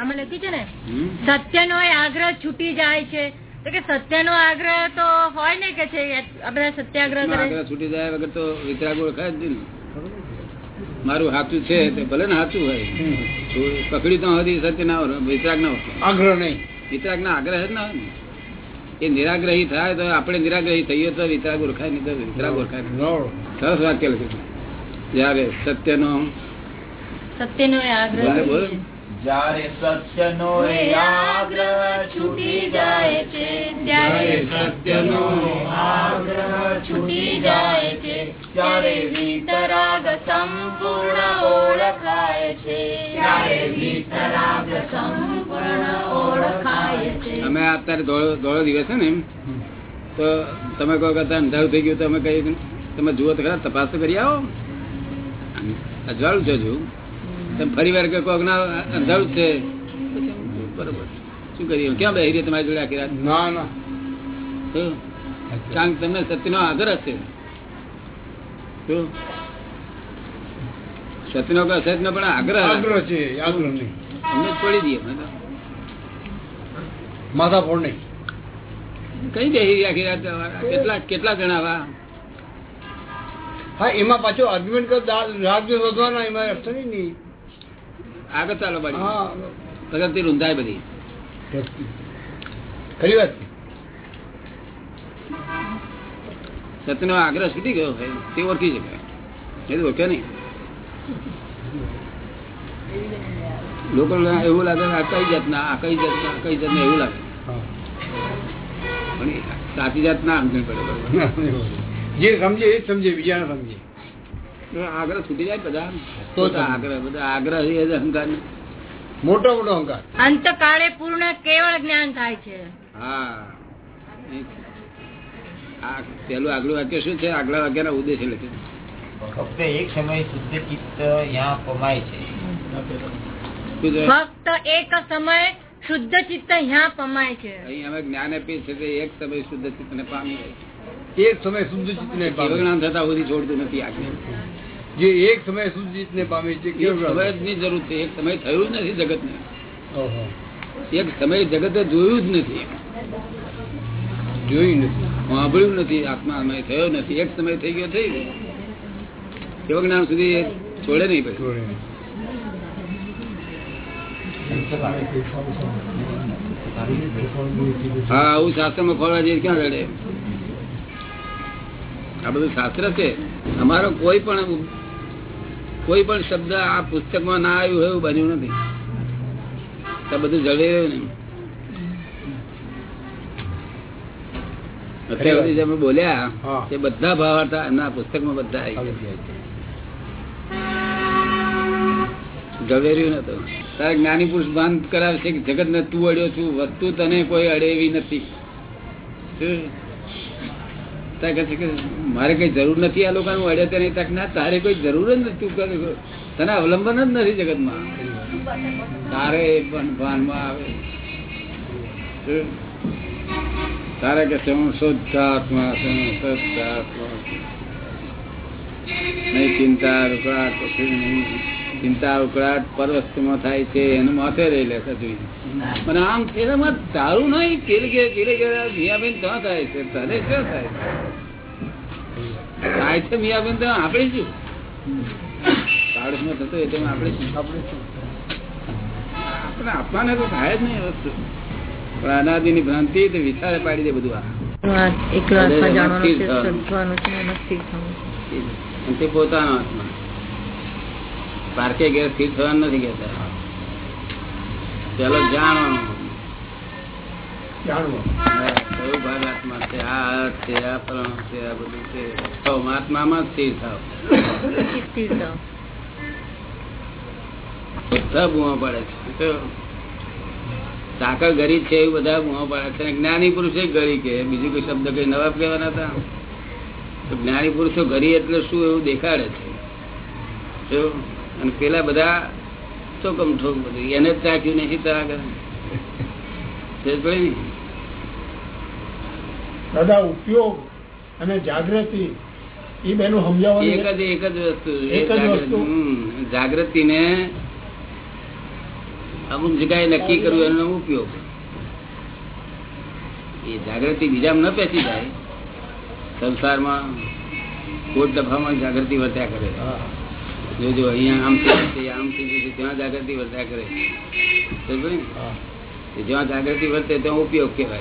આમાં લખ્યું છે ને? સત્યનો એ આગ્રહ છૂટી જાય છે. તો કે સત્યનો આગ્રહ તો હોય ને કે છે આ સત્યાગ્રહ કરે? છૂટી જાય વગર તો વિતરાગ ખાય જ મારું હાથું છે તે ભલે ને હાથું હોય. પકડી તો હતી સત્ય ના હોય વિતરાગ ના હોય. આગ્રહ નહીં. વિતરાગ ના આગ્રહ જ ના હોય ને. એ નિરાગ્રહી થાય તો આપણે નિરાગ્રહી થઈએ તો વિતરાગ ઓળખાય નહીં તો વિતરાગ ઓળખાય. સરસ વાક્ય લખ્યું જયારે સત્યનો સત્યનો આગ્રહ જ્યારે સત્યનો આગ્રહ છૂટી જાય છે ત્યારે સત્યનો આગ્રહ છૂટી જાય છે ત્યારે વિતરાગ સંપૂર્ણ ઓળખાય છે. ત્યારે વિતરાગ સંપૂર્ણ ઓળખાય છે. અમે અત્યારે ધોળો દિવસ છે ને તો તમે કહો કે અંધારું થઈ ગયું તો અમે કહીએ તમે જુઓ તો ખરા તપાસ તો કરી આવો. અજવાળું છે તમે ફરી વાર કોક ના અંધારું છે. બરોબર. શું કરીએ? ક્યાં બેસી રહી તમારી જોડે આખી રાત? ના ના. કારણ કે તમને સત્યનો આગ્રહ છે શું? સત્યનો કે અસત્યનો પણ આગ્રહ? આગ્રહ છે આગ્રહ નહીં. અમને છોડી દઈએ માથા ફોડ નહીં. કઈ બેસી આખી રાત? કેટલા કેટલા જણા આવા? હા એમાં પાછો આર્ગ્યુમેન્ટ કર રાગ જો એમાં અર્થ નહીં નહીં. આગળ ચાલો બાજુ હા. પ્રગતિ રૂંધાય બધી. ખરી વાત? સત્યનો આગ્રહ સુધી ગયો હોય તે ઓળખી શકાય. એ તો ઓળખે નહીં. લોકો એવું લાગે આ કઈ જાતના આ કઈ જાતના આ કઈ જાતના એવું લાગે. પણ સાચી જાત ના સમજણ પડે જે સમજે એ જ સમજે બીજાને સમજે. આગ્રહ છૂટી જાય બધા. તો આગ્રહ બધા આગ્રહ એ જ અહંકાર મોટો મોટો અહંકાર. અંતકાળે પૂર્ણ કેવળ જ્ઞાન થાય છે. હા. આ પેલું આગલું વાક્ય શું છે? આગલા વાક્યના ઉદ્દેશ લખે. ફક્ત એક સમય શુદ્ધ ચિત્ત ત્યાં કમાય છે? ફક્ત એક સમય શુદ્ધ ચિત્ત ત્યાં પમાય છે. અહીં અમે જ્ઞાન આપીએ છીએ એક સમય શુદ્ધ ચિત્તને પામી જાય એક સમય શુદ્ધ ચિત્ત ને જ્ઞાન થતા સુધી છોડતું નથી આજ્ઞા જે એક સમય શુદ્ધ ચિત્તને પામે છે સમય જ ની જરૂર છે. એક સમય થયું જ નથી જગત ને એક સમય જગતે જોયું જ નથી. જોયું નથી. સાંભળ્યું નથી. આત્મા સમય થયો નથી. એક સમય થઈ ગયો થઈ ગયો. જ્ઞાન સુધી છોડે નહીં પછી. હા આવું શાસ્ત્રમાં ખોલવા જઈએ ક્યાં રડે? આ બધું શાસ્ત્ર છે. અમારો કોઈ પણ કોઈ પણ શબ્દ આ પુસ્તકમાં ના આવ્યું એવું બન્યું નથી. આ બધું જડી રહ્યું ને. અત્યાર સુધી બોલ્યા. તે બધા ભાવ હતા એમના પુસ્તકમાં બધા આવી ગયા. ઝવેર્યું નતું તારે જ્ઞાની પુરુષ બંધ કરાવે છે કે જગત ને તું અડ્યો છું, વસ્તુ તને કોઈ અડેવી નથી. મારે કઈ જરૂર નથી આ લોકો અડે તેને? તક ના, તારે કોઈ જરૂર જ નથી, તું. તને અવલંબન જ નથી જગતમાં. તારે પણ ભાનમાં આવે. તારે કે છે, હું શુદ્ધાત્મા છું શુદ્ધાત્મા. નહીં ચિંતા રૂપા કશું નહીં. ચિંતા ઉકળાટ પર વસ્તુમાં થાય છે એનું માથે રહી લે કશું અને આમ ને તારું નહીં પેલે કે પેલે કે મિયાબેન ક્યાં થાય છે? તને ક્યાં થાય છે? થાય છે મિયાબેન તો આપણે શું? પાડોશમાં થતો એટલે આપણે શું? આપણે શું? આપણે આપવાને તો થાય જ નહીં વસ્તુ. પણ અનાદિની ભ્રાંતિ તો વિચારે પાડી દે બધું આ. એકલો આત્મા જાણવાનો છે, શોધવાનો છે અને તે પોતાનો આત્મા પાર્કે ઘેર સ્થિર થવાનું નથી કેતા પેલો જાણવાનું. બધું સ્થિર થાવ. બુમો પાડે છે. તો સાકર ગરીબ છે એવું બધા બુમો પડે છે. અને જ્ઞાની પુરુષે ગરી કે બીજું કોઈ શબ્દ કઈ નવા કહેવાના હતા? તો જ્ઞાની પુરુષો ગરી એટલે શું એવું દેખાડે છે? અને પેલા બધા ચોકમ ઠોક બધું. એને જ નહીં તારા ને? દાદા ઉપયોગ અને જાગૃતિ એ બેનું સમજાવવાનું એક જ એક જ વસ્તુ એક જ વસ્તુ. જાગૃતિ ને અમુક જગ્યાએ નક્કી કરવું એનો ઉપયોગ. એ જાગૃતિ બીજામાં ન પેસી જાય. સંસારમાં કોટ દફામાં જાગૃતિ વર્ત્યા કરે. જોજો અહીંયા આમ થઈ જશે, આમ થઈ જશે, ત્યાં જાગૃતિ વર્તા કરે. જ્યાં જાગૃતિ વર્તે ત્યાં ઉપયોગ કહેવાય.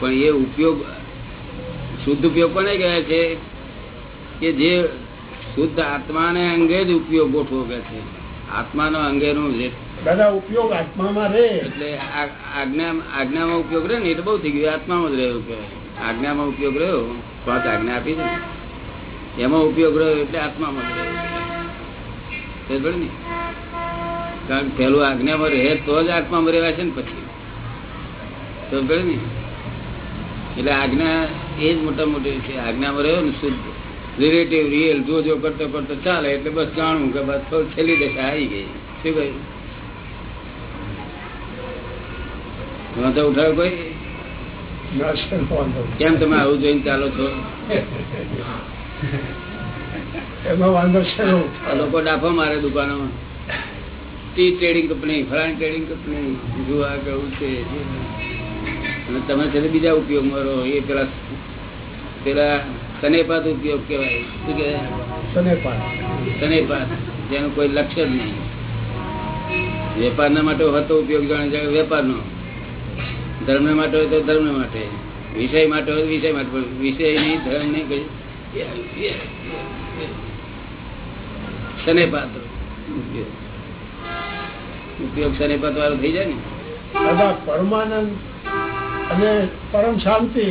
પણ એ ઉપયોગ શુદ્ધ ઉપયોગ કોને કહેવાય છે? કે જે શુદ્ધ આત્માને અંગે જ ઉપયોગ ગોઠવો કે છે. આત્માનો અંગેનું જે દાદા ઉપયોગ આત્મામાં રહે. એટલે આ- આજ્ઞા આજ્ઞામાં ઉપયોગ રહે ને? એટલે બહુ થઈ ગયું. આત્મામાં જ રહ્યો કે આજ્ઞામાં ઉપયોગ રહ્યો. પાંચ આજ્ઞા આપી છે. ને એમાં ઉપયોગ રહ્યો એટલે આત્મામાં રહ્યો. ને? કારણ પેલું આજ્ઞામાં રહે તો જ આત્મામાં રહેવાય છે ને પછી. સમજ ને? એટલે આજ્ઞા એ જ મોટા મોટી છે આજ્ઞામાં રહ્યો ને શુદ્ધ. રિલેટિવ રિયલ જો જો કરતો કરતો ચાલે એટલે બસ જાણવું કે બસ થોડું છેલ્લી દશા આવી ગઈ. શું કહ્યું? વાંધો ઉઠાવ્યો કોઈ. કેમ તમે આવું જોઈને ચાલો છો? એમાં વાંધો છે લોકો ડાફો મારે દુકાનોમાં. ટી ટ્રેડિંગ કંપની ફલાણી ટ્રેડિંગ કંપની જોવા કેવું છે અને તમે છે બીજા ઉપયોગ મારો એ પેલા પેલા સનેપાત ઉપયોગ કહેવાય. શું કે સનેપાત. જેનું કોઈ લક્ષ્ય જ નહીં. વેપારના માટે હતો ઉપયોગ જાણે જાણે વેપારનો. ધર્મ માટે હોય તો ધર્મ માટે. વિષય માટે હોય વિષય માટે. વિષય નહીં ધર્મ નહીં કઈ. સનેપાત ઉપયોગ ઉપયોગ સનેપાત વાળો થઈ જાય ને? દાદા પરમાનંદ અને પરમ શાંતિ.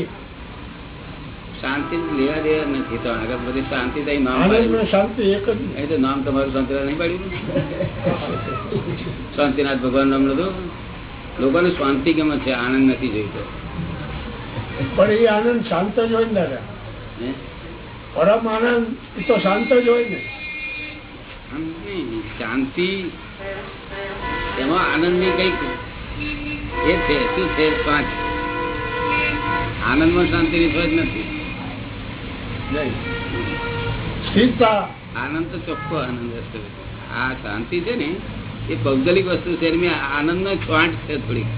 શાંતિ લેવા દેવા નથી તો આગળ બધી શાંતિ તો નામ શાંતિ એક જ અહીં તો નામ તમારું શાંતિનાથ નહીં પાડ્યું શાંતિનાથ ભગવાન નામ લીધું. લોકોને શાંતિ કેમ છે આનંદ નથી જોઈતો. પણ એ આનંદ શાંત જ હોય ને દાદા? પરમ આનંદ એ તો શાંત જ હોય ને શાંતિ એમાં આનંદની કંઈક એ છે શું છે પાંચ આનંદમાં શાંતિ વિશ્વાસ નથી સ્થિરતા આનંદ તો ચોખ્ખો આનંદ હશે આ શાંતિ છે ને એ ભૌગોલિક વસ્તુ છે એની આનંદ નો છાંટ છે થોડીક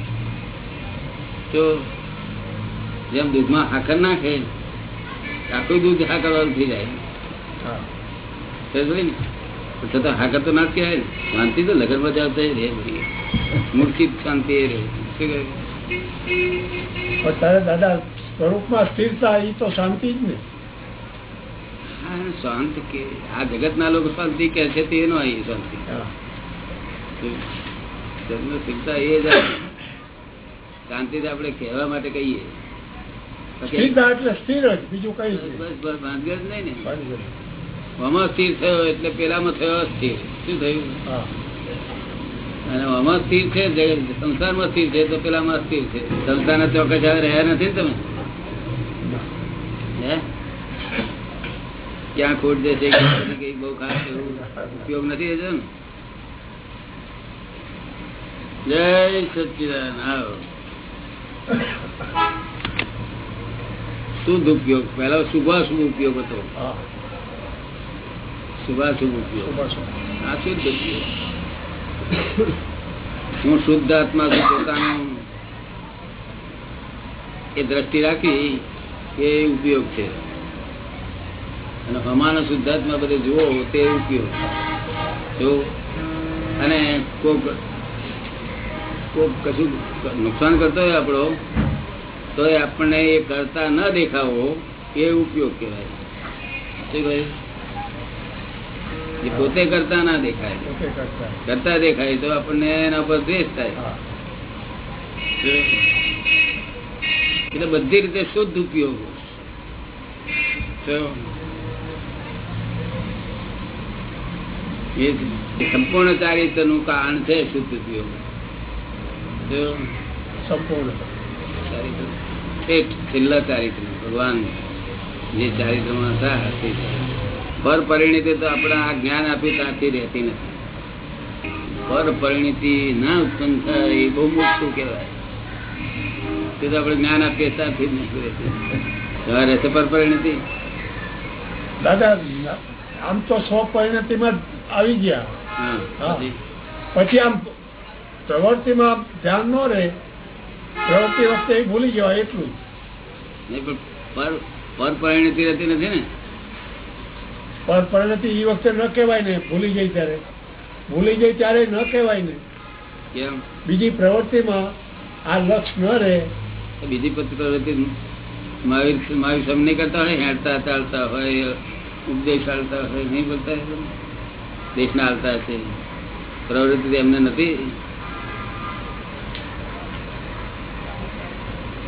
જો જેમ દૂધમાં હાકર નાખે આખું દૂધ હાકર વાળું થઈ જાય. હા. છતાં હાકર તો ના કહેવાય ને. શાંતિ તો લગન બધા આવતા રહે બધી. શાંતિ એ રહે. તારે દાદા સ્વરૂપમાં સ્થિરતા એ તો શાંતિ જ ને. હા શાંત કે આ જગત ના લોકો શાંતિ કે છે તે એનો અહીં શાંતિ. હા. જન્મ સ્થિરતા એ જ શાંતિ તો આપણે કહેવા માટે કહીએ. સ્થિરતા એટલે સ્થિર જ બીજું કઈ બસ બસ બસ જ નહીં ને. છે આમાં સ્થિર થયો એટલે પેલામાં થયો સ્થિર શું થયું? અને આમાં સ્થિર છે સંસારમાં સ્થિર છે તો પેલામાં સ્થિર છે. સંસારના ચોક્કસ રહ્યા નથી તમે? હે? ક્યાં ખોટ જશે કઈ બહુ ખાસ ઉપયોગ નથી થતો ને? જય સચિદાન આવો. શુદ્ધ ઉપયોગ? પેલા શુભાશુભ ઉપયોગ હતો. શુભાશુભ ઉપયોગ. આ શુદ્ધ ઉપયોગ હું શુદ્ધ આત્મા છું પોતાનું એ દ્રષ્ટિ રાખી એ ઉપયોગ છે. અને હમાનો શુદ્ધાત્મા બધે જુઓ તે ઉપયોગ. જો અને કોક કોક કશું નુકસાન કરતો હોય આપણો તો એ આપણને એ કરતા ન દેખાવો એ ઉપયોગ કહેવાય. શું કહ્યું એ પોતે કરતા ના દેખાય. કરતા. દેખાય તો આપણને એના પર દ્વેષ થાય. એટલે બધી રીતે શુદ્ધ ઉપયોગ. એ સંપૂર્ણ ચારિત્રનું કારણ છે શુદ્ધ ઉપયોગ. સંપૂર્ણ. ચારિત્ર. શ્રેષ્ઠ છેલ્લા ચારિત્ર ભગવાન જે ચારિત્રમાં હતા તે પર પરિણીતિ તો આપણે આ જ્ઞાન આપ્યું ત્યાંથી રહેતી નથી. પર પરિણીતિ ના ઉત્પન્ન થાય એ બહુ મોટું કહેવાય. તે તો આપણે જ્ઞાન આપીએ ત્યાંથી જ નથી રહેતી હવે રહેશે પર પરિણીતિ? દાદા આમ તો સો પરિણતિમાં આવી ગયા. પછી આમ પ્રવૃત્તિમાં ધ્યાન ન રહે પ્રવૃત્તિ વખતે એ ભૂલી જવાય એટલું. જ. નહીં પણ પર પર પરિણતિ રહેતી નથી ને. પણ પરિણતિ એ વખતે ન કહેવાય ને ભૂલી જાય ત્યારે. ભૂલી જાય ત્યારે ન કહેવાય ને. કેમ? બીજી પ્રવૃત્તિમાં આ લક્ષ ન રહે. બીજી પ્રવૃત્તિ મહાવીર મહાવીર સમય કરતા હોય હેડતા ચાલતા હોય ઉપદેશ ચાલતા હોય નહીં બોલતા? દેશના હાલતા હશે. પ્રવૃત્તિ એમને નથી.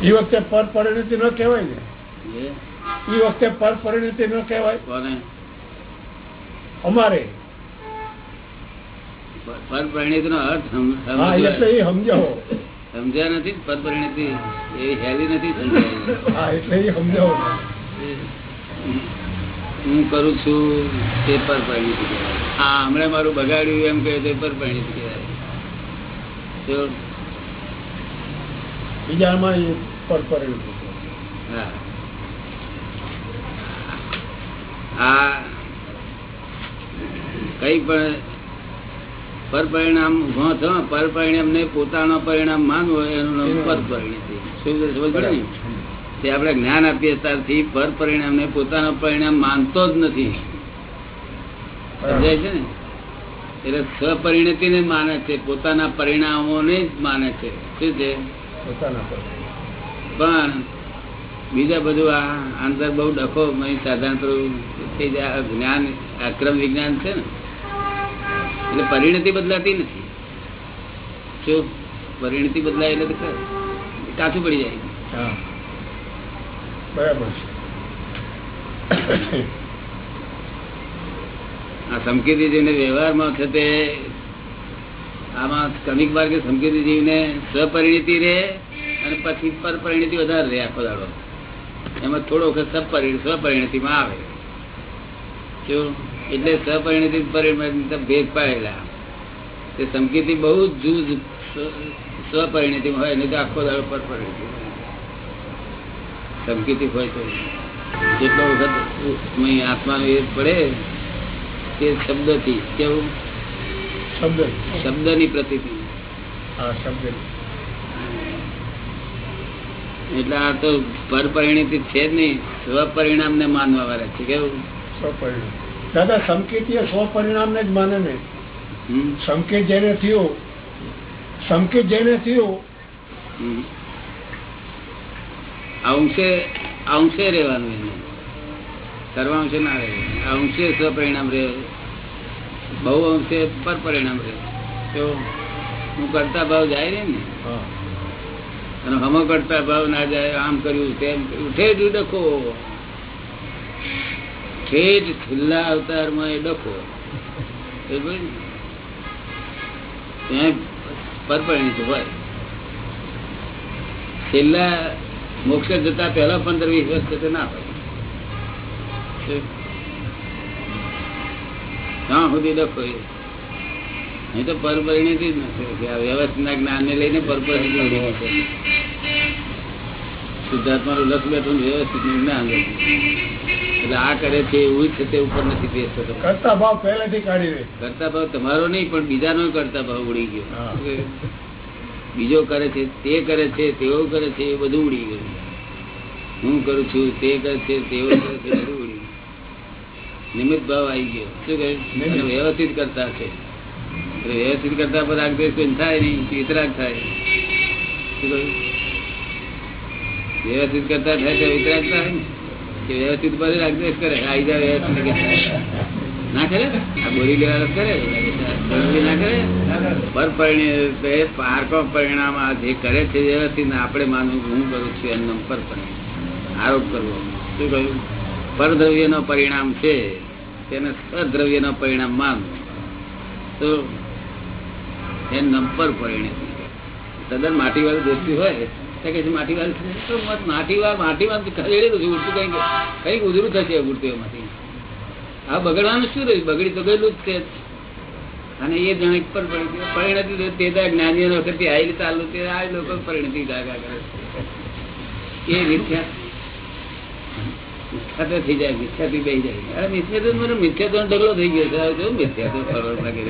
એ વખતે પર પરિણતિ ન કહેવાય ને. એ વખતે પર પરિણતિ ન કહેવાય. અમારે. પર પરિણતિ નો અર્થ હા એટલે સમજાવો. સમજ્યા નથી પર પરિણતિ એવી હેલી નથી સમજાય. એટલે એ સમજાવો. હું કરું છું તે પર પરિણતિ કહેવાય. હા હમણાં મારું બગાડ્યું એમ કહે તે પર પરિણતિ કહેવાય. બીજામાં એ પર પરિણતિ હા. કઈ પણ પર પરિણામ ઊભો થયો પર પરિણામ ને પોતાનો પરિણામ માનવો એનું નામ પર પરિણતિ શું છે સમજ પડે ને? તે આપણે જ્ઞાન આપીએ ત્યારથી પર પરિણામ ને પોતાનો પરિણામ માનતો જ નથી. સમજાય છે ને? એટલે સ્વપરિણતિ ને માને છે પોતાના પરિણામોને જ માને છે. શું છે? પણ બીજા બધું આ અંદર બહુ ડખો સાધારણ થઈ જાય. જ્ઞાન અક્રમ વિજ્ઞાન છે ને. એટલે પરિણતિ બદલાતી નથી. શું પરિણતિ બદલાય એટલે કાચું પડી જાય. હા. બરાબર આ સમકેતી જેને વ્યવહારમાં છે તે આમાં કમિક માર્ગે સમકીર્તિ જીવને સ્વપરિણતિ રહે અને પછી પરપરિણતિ વધારે રહે આખો દાડો. એમાં થોડો વખત સપરિણ, સ્વપરિણતિમાં આવે. જો એટલે સપરિણતિ પરિણતિ ભેદ પાડેલા. તે સમકીર્તિ બહુ જ જૂજ સ્વપરિણિતિમાં હોય, નહીં તો આખો દાડો પરપરિણતિ. સમકીર્તિ હોય તો. જેટલો વખત આત્માનો એ પડે તે શબ્દથી, કેવું? શબ્દ. શબ્દની પ્રતિતિ. એટલે આ તો પરપરિણતિ છે જ નહીં. સ્વપરિણામ ને માનવા વાળા છે. કેવું? સ્વપરિણામ. દાદા સંકેત સ્વપરિણામ ને જ માને ને? સંકેત જેને થયો સંકેત જેને થયો. અંશે અંશે રહેવાનું એને. સર્વાંશે ના રહે અંશે સ્વપરિણામ રહે બહુ અંશે પરપરિણામ રહે હું કરતા ભાવ જાય ને. અને હમો કરતા ભાવ ના જાય આમ કર્યું તેમ કર્યું. ઠેઠ ડખો. ઠેઠ છેલ્લા અવતારમાં એ ડખો. પરપરિણિત હોય. છેલ્લા મોક્ષ જતા પહેલા પંદર વીસ વર્ષ તો ના હોય? ત્યાં સુધી લખો એ. તો પરપરિણિત જ નથી વ્યવસ્થિતના જ્ઞાનને લઈને પરપરિણિત શુદ્ધાત્માનું લક્ષ બેઠું વ્યવસ્થિતનું જ્ઞાન એટલે આ કરે છે એવું છે તે ઉપર નથી તો. કરતા ભાવ પહેલાથી કાઢી કરતા ભાવ તમારો નહીં પણ બીજાનો કરતા ભાવ ઉડી ગયો. બીજો કરે છે તે કરે છે તેઓ કરે છે એ બધું ઉડી ગયું. હું કરું છું તે કરે છે તેઓ કરે છે બધું નિમિત્ત ભાવ આવી ગયો. શું કહ્યું વ્યવસ્થિત કરતા છે. વ્યવસ્થિત કરતા પર રાગદ્વેષ થાય નહીં વિતરાગ થાય. શું કહ્યું? વ્યવસ્થિત કરતા થાય તો વિતરાગ થાય ને? કે વ્યવસ્થિત પર રાગદ્વેષ કરે? આવી જાય વ્યવસ્થિત ના કરે? આ બોલી લેવા કરે? ના કરે? પર પરિણામ પારકો પરિણામ આ જે કરે છે વ્યવસ્થિત આપણે માનવું હું કરું છું એમનો પર પરિણામ આરોપ કરવો. શું કહ્યું? પરદ્રવ્ય નો પરિણામ છે. તેને સદ્રવ્ય ના પરિણામ માનવું તો એ નંબર પરિણિત તદ્દન માટીવાળું દોસ્તી હોય કે માટીવાળ ઉડતું ઉધરું થશે મૂર્તિઓમાંથી. આ બગડવાનું શું રહ્યું? બગડી તો ગયેલું જ છે. અને એ જણ પર પરિણતિ તે જ્ઞાનીઓ વખતે ચાલુ તે આ લોકો પરિણતિ જાગા એ મિથ્યા મિથ્યા થઈ જાય મિથ્યાથી બે જાય. અરે મિથ્યા તો મને મિથ્યા તો ઢગલો થઈ ગયો છે. મિથ્યા તો ફરવા લાગી